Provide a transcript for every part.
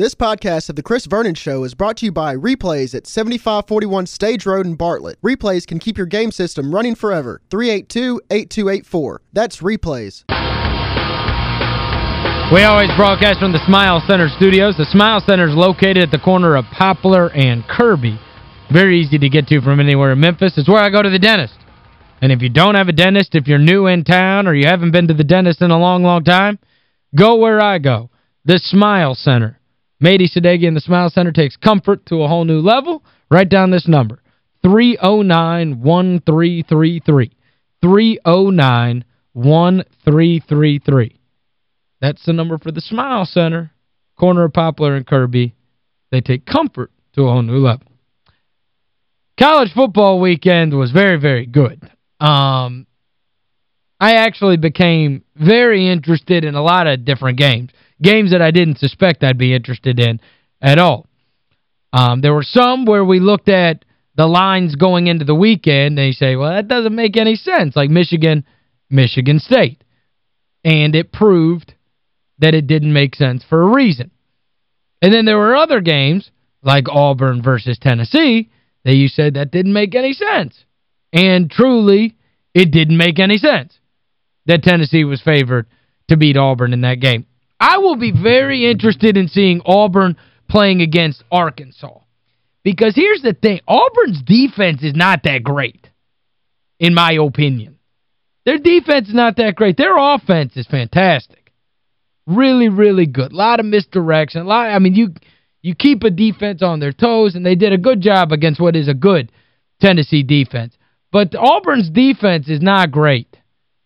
This podcast of The Chris Vernon Show is brought to you by Replays at 7541 Stage Road in Bartlett. Replays can keep your game system running forever. 382-8284. That's Replays. We always broadcast from the Smile Center studios. The Smile Center is located at the corner of Poplar and Kirby. Very easy to get to from anywhere in Memphis. It's where I go to the dentist. And if you don't have a dentist, if you're new in town or you haven't been to the dentist in a long, long time, go where I go, the Smile Center. Mady Sadeghi and the Smile Center takes comfort to a whole new level. Write down this number, 309-1333. 309-1333. That's the number for the Smile Center, corner of Poplar and Kirby. They take comfort to a whole new level. College football weekend was very, very good. Um, I actually became very interested in a lot of different games. Games that I didn't suspect I'd be interested in at all. Um, there were some where we looked at the lines going into the weekend and you say, well, that doesn't make any sense, like Michigan, Michigan State. And it proved that it didn't make sense for a reason. And then there were other games, like Auburn versus Tennessee, that you said that didn't make any sense. And truly, it didn't make any sense that Tennessee was favored to beat Auburn in that game. I will be very interested in seeing Auburn playing against Arkansas. Because here's the thing, Auburn's defense is not that great, in my opinion. Their defense is not that great. Their offense is fantastic. Really, really good. A lot of misdirection. A lot, I mean, you you keep a defense on their toes, and they did a good job against what is a good Tennessee defense. But Auburn's defense is not great.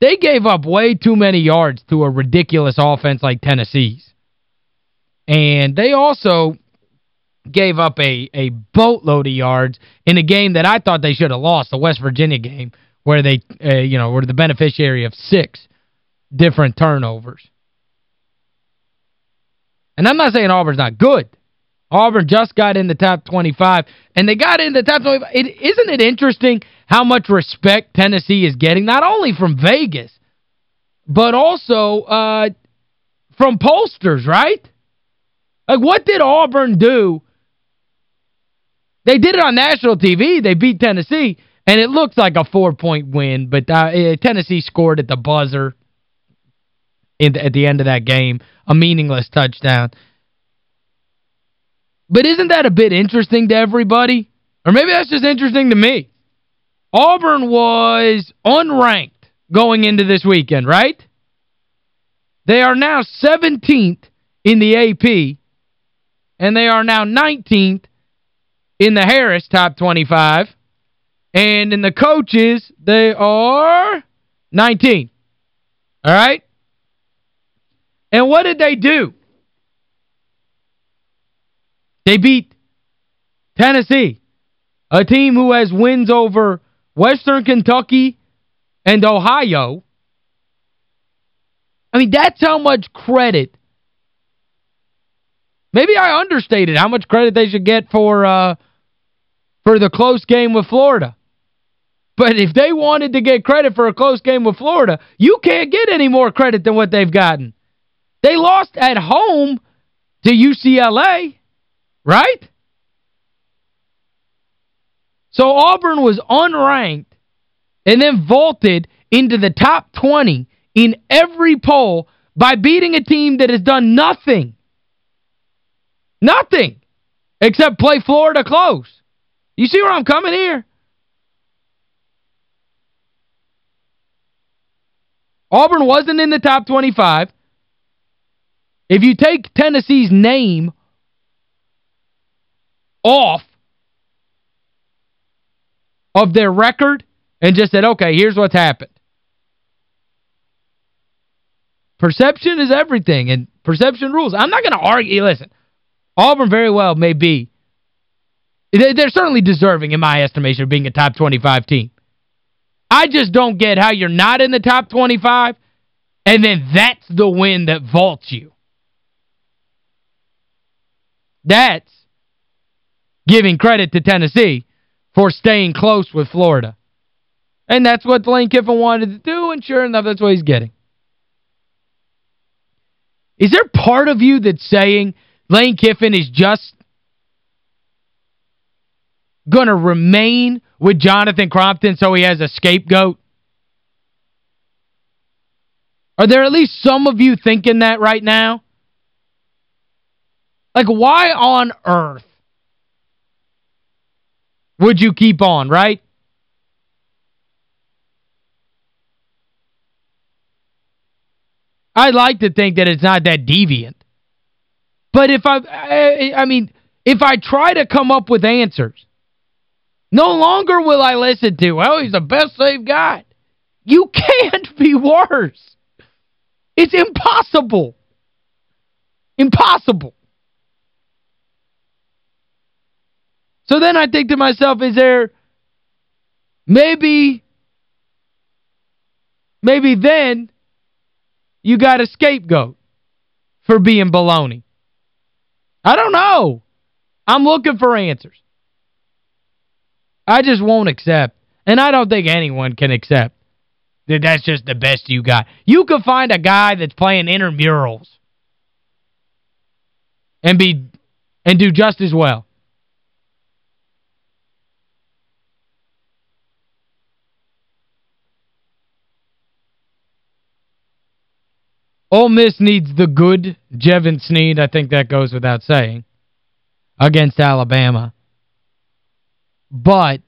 They gave up way too many yards to a ridiculous offense like Tennessee's. And they also gave up a, a boatload of yards in a game that I thought they should have lost, the West Virginia game, where they, uh, you know, were the beneficiary of six different turnovers. And I'm not saying Auburn's not good. Auburn just got in the top 25, and they got in the top 25. It, isn't it interesting how much respect Tennessee is getting, not only from Vegas, but also uh, from pollsters, right? Like, what did Auburn do? They did it on national TV. They beat Tennessee, and it looks like a four-point win, but uh, eh, Tennessee scored at the buzzer in, at the end of that game, a meaningless touchdown. But isn't that a bit interesting to everybody? Or maybe that's just interesting to me. Auburn was unranked going into this weekend, right? They are now 17th in the AP, and they are now 19th in the Harris Top 25. And in the coaches, they are 19. All right? And what did they do? They beat Tennessee, a team who has wins over Western Kentucky and Ohio. I mean, that's how much credit. Maybe I understated how much credit they should get for uh, for the close game with Florida. But if they wanted to get credit for a close game with Florida, you can't get any more credit than what they've gotten. They lost at home to UCLA. Right? So Auburn was unranked and then vaulted into the top 20 in every poll by beating a team that has done nothing. Nothing. Except play Florida close. You see where I'm coming here? Auburn wasn't in the top 25. If you take Tennessee's name off of their record and just said, okay, here's what's happened. Perception is everything, and perception rules. I'm not going to argue. Listen, Auburn very well may be. They're certainly deserving, in my estimation, of being a top 25 team. I just don't get how you're not in the top 25, and then that's the win that vaults you. That's giving credit to Tennessee for staying close with Florida. And that's what Lane Kiffin wanted to do, and sure enough, that's what he's getting. Is there part of you that's saying Lane Kiffin is just going to remain with Jonathan Crompton so he has a scapegoat? Are there at least some of you thinking that right now? Like, why on earth would you keep on, right? I'd like to think that it's not that deviant. But if I, I, I mean, if I try to come up with answers, no longer will I listen to, well, he's the best saved guy. You can't be worse. It's impossible. Impossible. So then I think to myself, is there maybe maybe then you got a scapegoat for being baloney. I don't know. I'm looking for answers. I just won't accept. And I don't think anyone can accept that that's just the best you got. You could find a guy that's playing intramurals and be and do just as well. Ole Miss needs the good Jevan Snead. I think that goes without saying, against Alabama. But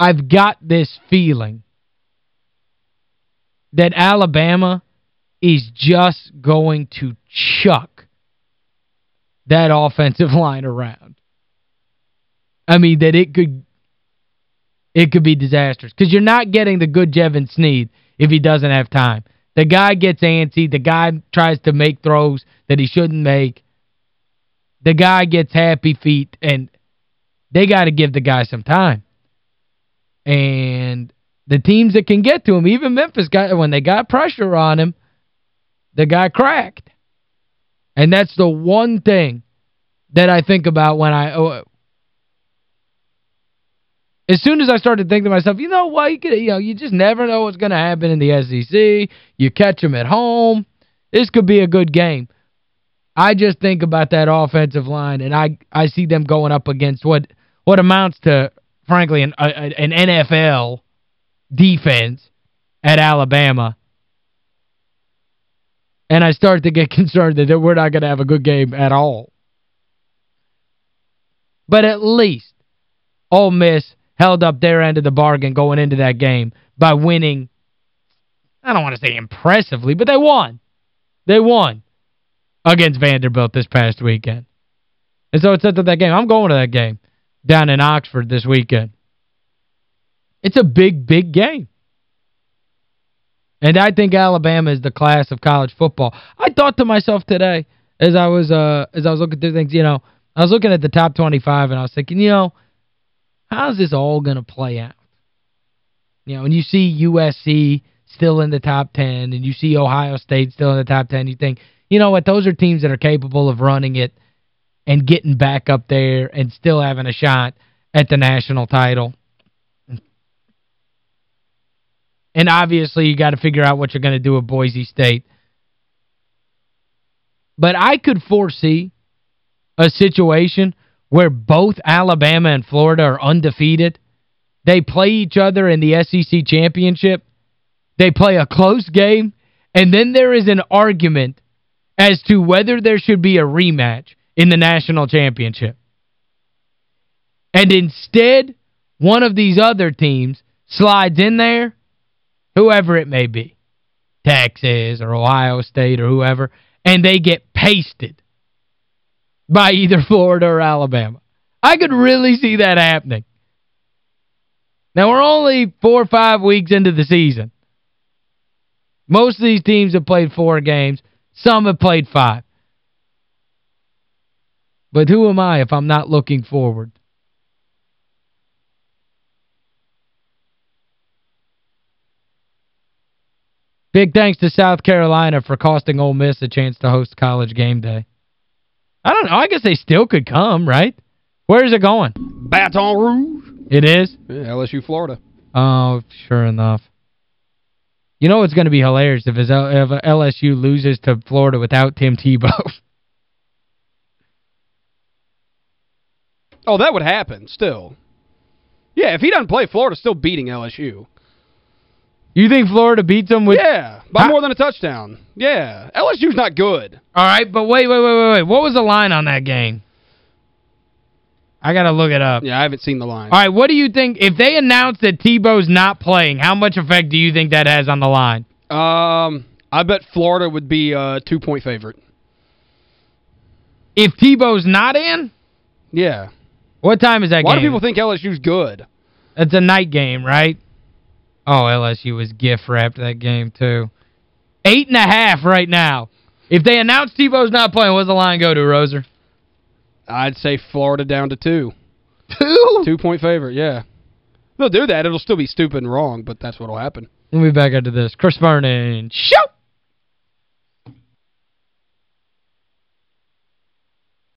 I've got this feeling that Alabama is just going to chuck that offensive line around. I mean, that it could it could be disastrous. Because you're not getting the good Jevan Snead if he doesn't have time. The guy gets antsy. The guy tries to make throws that he shouldn't make. The guy gets happy feet, and they got to give the guy some time. And the teams that can get to him, even Memphis, got when they got pressure on him, the guy cracked. And that's the one thing that I think about when I oh, as soon as I started thinking to myself, you know what, you, could, you know, you just never know what's going to happen in the SEC. You catch them at home. This could be a good game. I just think about that offensive line, and I I see them going up against what what amounts to, frankly, an, a, an NFL defense at Alabama. And I start to get concerned that we're not going to have a good game at all. But at least Ole Miss held up their end of the bargain going into that game by winning, I don't want to say impressively, but they won. They won against Vanderbilt this past weekend. And so it's at that game. I'm going to that game down in Oxford this weekend. It's a big, big game. And I think Alabama is the class of college football. I thought to myself today as I was uh as I was looking through things, you know, I was looking at the top 25 and I was thinking, you know, how's this all going to play out? You know, and you see USC still in the top 10 and you see Ohio State still in the top 10, you think, you know what, those are teams that are capable of running it and getting back up there and still having a shot at the national title. And obviously you got to figure out what you're going to do with Boise State. But I could foresee a situation where both Alabama and Florida are undefeated. They play each other in the SEC championship. They play a close game. And then there is an argument as to whether there should be a rematch in the national championship. And instead, one of these other teams slides in there, whoever it may be, Texas or Ohio State or whoever, and they get pasted by either Florida or Alabama. I could really see that happening. Now, we're only four or five weeks into the season. Most of these teams have played four games. Some have played five. But who am I if I'm not looking forward? Big thanks to South Carolina for costing Ole Miss a chance to host college game day. I don't know. I guess they still could come, right? Where is it going? Baton Rouge. It is? Yeah, LSU, Florida. Oh, sure enough. You know what's going to be hilarious if, if LSU loses to Florida without Tim Tebow? oh, that would happen still. Yeah, if he doesn't play, Florida's still beating LSU. You think Florida beats them with... Yeah, by more than a touchdown. Yeah, LSU's not good. All right, but wait, wait, wait, wait, wait. What was the line on that game? I got to look it up. Yeah, I haven't seen the line. All right, what do you think? If they announce that Tebow's not playing, how much effect do you think that has on the line? Um, I bet Florida would be a two-point favorite. If Tebow's not in? Yeah. What time is that Why game? do people think LSU's good? It's a night game, right? Oh, LSU was gift-wrapped that game, too. Eight and a half right now. If they announce Tebow's not playing, what's the line go to, Roser? I'd say Florida down to two. Two? Two-point favorite, yeah. They'll do that. It'll still be stupid and wrong, but that's what'll happen. We'll be back after this. Chris Vernon. Show!